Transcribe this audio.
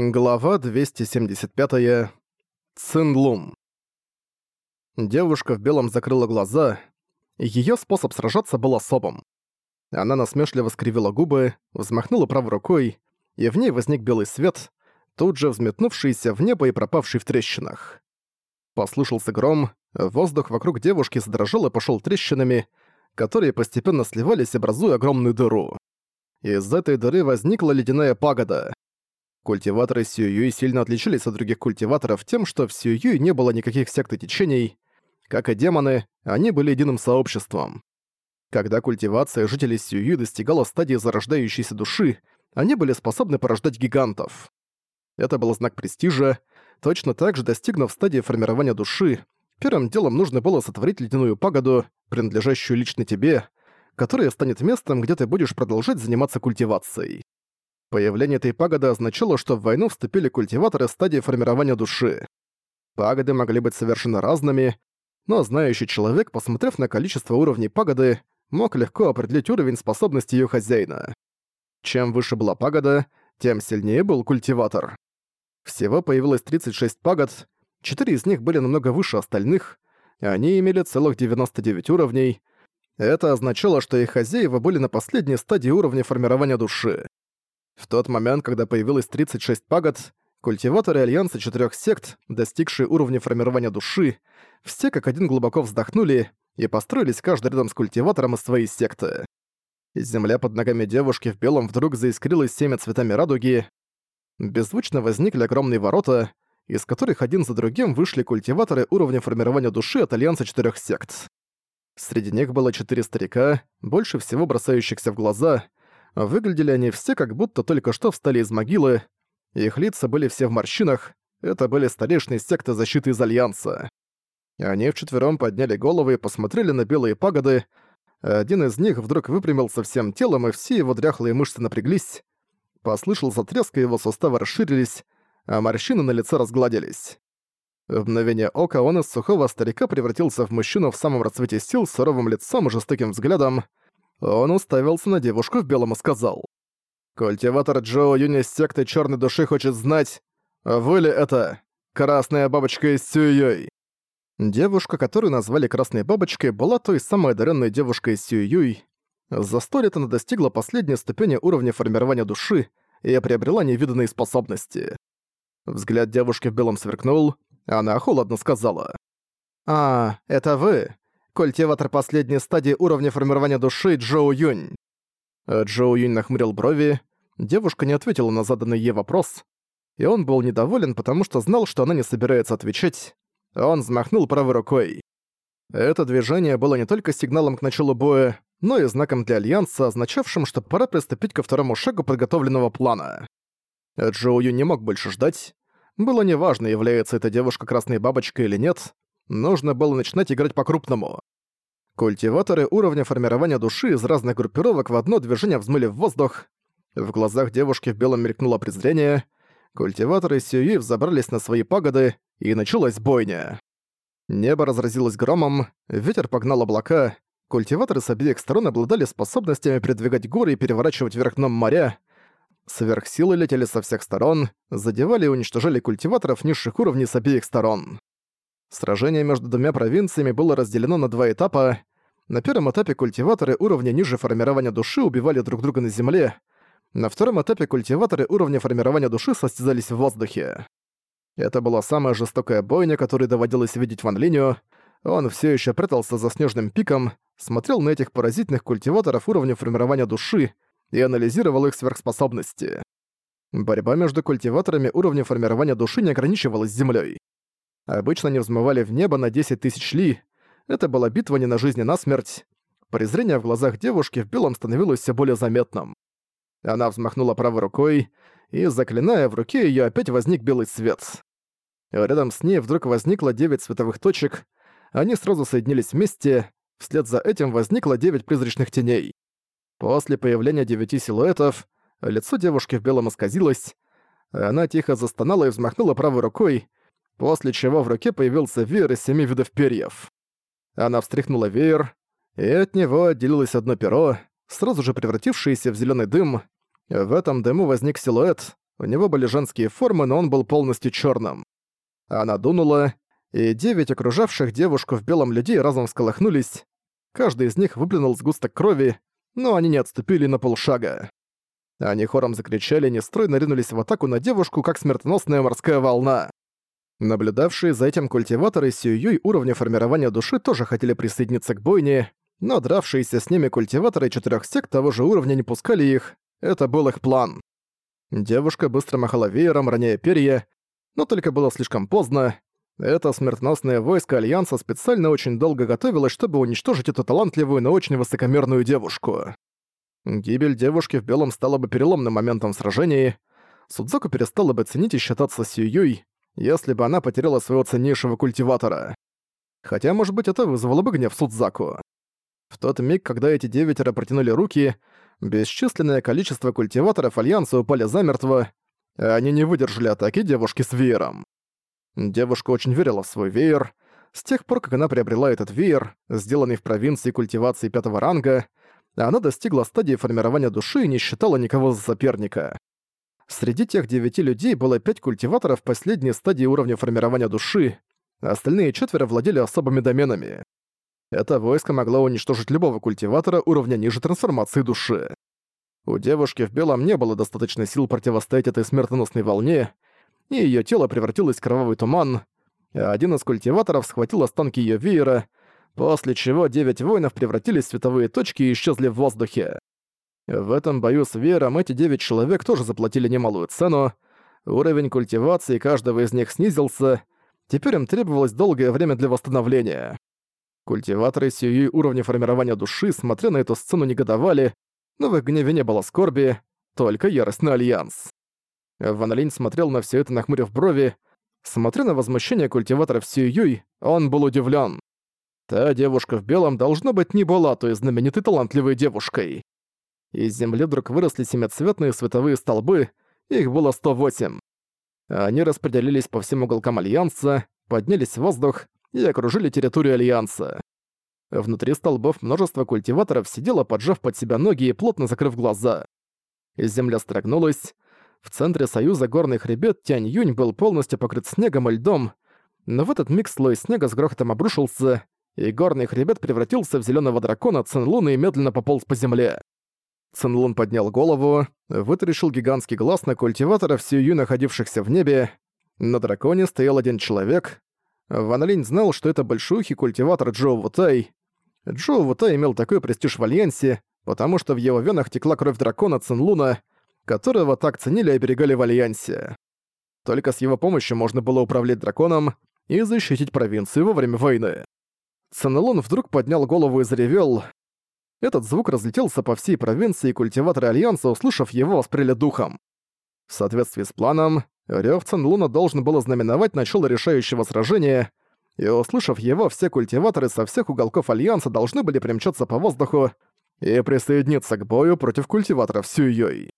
Глава 275. Цинлун. Девушка в белом закрыла глаза. Её способ сражаться был особым. Она насмешливо скривила губы, взмахнула правой рукой, и в ней возник белый свет, тут же взметнувшийся в небо и пропавший в трещинах. Послышался гром, воздух вокруг девушки задрожал и пошёл трещинами, которые постепенно сливались, образуя огромную дыру. Из этой дыры возникла ледяная пагода. Культиваторы Сююй сильно отличались от других культиваторов тем, что в Сююй не было никаких сект и течений. Как и демоны, они были единым сообществом. Когда культивация жителей Сююй достигала стадии зарождающейся души, они были способны порождать гигантов. Это был знак престижа. Точно так же, достигнув стадии формирования души, первым делом нужно было сотворить ледяную пагоду, принадлежащую лично тебе, которая станет местом, где ты будешь продолжать заниматься культивацией. Появление этой пагоды означало, что в войну вступили культиваторы стадии формирования души. Пагоды могли быть совершенно разными, но знающий человек, посмотрев на количество уровней пагоды, мог легко определить уровень способности ее хозяина. Чем выше была пагода, тем сильнее был культиватор. Всего появилось 36 пагод, 4 из них были намного выше остальных, и они имели целых 99 уровней. Это означало, что их хозяева были на последней стадии уровня формирования души. В тот момент, когда появилось 36 пагод, культиваторы Альянса четырех сект, достигшие уровня формирования души, все как один глубоко вздохнули и построились каждый рядом с культиватором из своей секты. Земля под ногами девушки в белом вдруг заискрилась всеми цветами радуги. Беззвучно возникли огромные ворота, из которых один за другим вышли культиваторы уровня формирования души от Альянса четырех сект. Среди них было четыре старика, больше всего бросающихся в глаза — Выглядели они все как будто только что встали из могилы. Их лица были все в морщинах. Это были старейшие секты защиты из Альянса. Они вчетвером подняли головы и посмотрели на белые пагоды. Один из них вдруг выпрямился всем телом, и все его дряхлые мышцы напряглись. Послышался треск, и его суставы расширились, а морщины на лице разгладились. В мгновение ока он из сухого старика превратился в мужчину в самом расцвете сил с суровым лицом и жестоким взглядом. Он уставился на девушку в белом и сказал. «Культиватор Джоу Юни с секты Чёрной Души хочет знать, вы ли это Красная Бабочка из Сююй?» Девушка, которую назвали Красной Бабочкой, была той самой одаренной девушкой из Сююй. За сто лет она достигла последней ступени уровня формирования души и приобрела невиданные способности. Взгляд девушки в белом сверкнул, она холодно сказала. «А, это вы? Культиватор последней стадии уровня формирования души Джоу Юнь. Джоу Юнь нахмурил брови. Девушка не ответила на заданный ей вопрос. И он был недоволен, потому что знал, что она не собирается отвечать. Он взмахнул правой рукой. Это движение было не только сигналом к началу боя, но и знаком для Альянса, означавшим, что пора приступить ко второму шагу подготовленного плана. Джоу Юнь не мог больше ждать. Было неважно, является эта девушка красной бабочкой или нет, нужно было начинать играть по-крупному. Культиваторы уровня формирования души из разных группировок в одно движение взмыли в воздух. В глазах девушки в белом мелькнуло презрение. Культиваторы Сюи взобрались на свои пагоды, и началась бойня. Небо разразилось громом, ветер погнал облака, культиваторы с обеих сторон обладали способностями передвигать горы и переворачивать вверх дном моря. Сверхсилы летели со всех сторон, задевали и уничтожали культиваторов низших уровней с обеих сторон. Сражение между двумя провинциями было разделено на два этапа. На первом этапе культиваторы уровня ниже формирования души убивали друг друга на земле. На втором этапе культиваторы уровня формирования души состязались в воздухе. Это была самая жестокая бойня, которую доводилось видеть Ван Линю. Он все еще прятался за снежным пиком, смотрел на этих поразительных культиваторов уровня формирования души и анализировал их сверхспособности. Борьба между культиваторами уровня формирования души не ограничивалась землей. Обычно они взмывали в небо на 10 тысяч ли. Это была битва не на жизнь, а на смерть. Презрение в глазах девушки в белом становилось все более заметным. Она взмахнула правой рукой, и, заклиная, в руке ее опять возник белый свет. Рядом с ней вдруг возникло девять световых точек, они сразу соединились вместе, вслед за этим возникло девять призрачных теней. После появления девяти силуэтов, лицо девушки в белом исказилось, она тихо застонала и взмахнула правой рукой, после чего в руке появился веер из семи видов перьев. Она встряхнула веер, и от него отделилось одно перо, сразу же превратившееся в зеленый дым. В этом дыму возник силуэт, У него были женские формы, но он был полностью черным. Она дунула, и девять окружавших девушку в белом людей разом всколыхнулись. Каждый из них выплюнул сгусток крови, но они не отступили на полшага. Они хором закричали, нестройно ринулись в атаку на девушку, как смертоносная морская волна. Наблюдавшие за этим культиваторы Сююй уровня формирования души тоже хотели присоединиться к бойне, но дравшиеся с ними культиваторы четырех сект того же уровня не пускали их, это был их план. Девушка быстро махала веером, роняя перья, но только было слишком поздно. Это смертоносное войско Альянса специально очень долго готовилось, чтобы уничтожить эту талантливую, но очень высокомерную девушку. Гибель девушки в белом стала бы переломным моментом в сражении. Судзоку перестала бы ценить и считаться Сьююй, если бы она потеряла своего ценнейшего культиватора. Хотя, может быть, это вызвало бы гнев Судзаку. В тот миг, когда эти девятеро протянули руки, бесчисленное количество культиваторов Альянса упали замертво, а они не выдержали атаки девушки с веером. Девушка очень верила в свой веер. С тех пор, как она приобрела этот веер, сделанный в провинции культивации пятого ранга, она достигла стадии формирования души и не считала никого за соперника. Среди тех девяти людей было пять культиваторов последней стадии уровня формирования души, а остальные четверо владели особыми доменами. Это войско могло уничтожить любого культиватора уровня ниже трансформации души. У девушки в белом не было достаточно сил противостоять этой смертоносной волне, и её тело превратилось в кровавый туман, а один из культиваторов схватил останки её веера, после чего девять воинов превратились в световые точки и исчезли в воздухе. В этом бою с Вером эти девять человек тоже заплатили немалую цену. Уровень культивации каждого из них снизился. Теперь им требовалось долгое время для восстановления. Культиваторы Сюи уровня формирования души, смотря на эту сцену, негодовали, но в их гневе не было скорби, только ярость на Альянс. Ван смотрел на все это, нахмурив брови. Смотря на возмущение культиваторов Сюй, он был удивлен. Та девушка в белом, должно быть, не была той знаменитой талантливой девушкой. Из земли вдруг выросли семицветные световые столбы, их было 108. Они распределились по всем уголкам Альянса, поднялись в воздух и окружили территорию Альянса. Внутри столбов множество культиваторов сидело, поджав под себя ноги и плотно закрыв глаза. Земля строгнулась. В центре союза горный хребет Тянь-Юнь был полностью покрыт снегом и льдом, но в этот миг слой снега с грохотом обрушился, и горный хребет превратился в зеленого дракона Цинлуна и медленно пополз по земле. Цинлун поднял голову, вытаращил гигантский глаз на культиватора всю находившихся в небе. На драконе стоял один человек. Ван Линь знал, что это большухий культиватор Джоу Вутай. Джоу Вутай имел такой престиж в Альянсе, потому что в его венах текла кровь дракона Цинлуна, которого так ценили и оберегали в Альянсе. Только с его помощью можно было управлять драконом и защитить провинцию во время войны. Цинлун вдруг поднял голову и заревел. Этот звук разлетелся по всей провинции, и культиваторы Альянса, услышав его, воспрели духом. В соответствии с планом, рёв Ценлуна должен был ознаменовать начало решающего сражения, и, услышав его, все культиваторы со всех уголков Альянса должны были примчаться по воздуху и присоединиться к бою против культиваторов Сюйёй.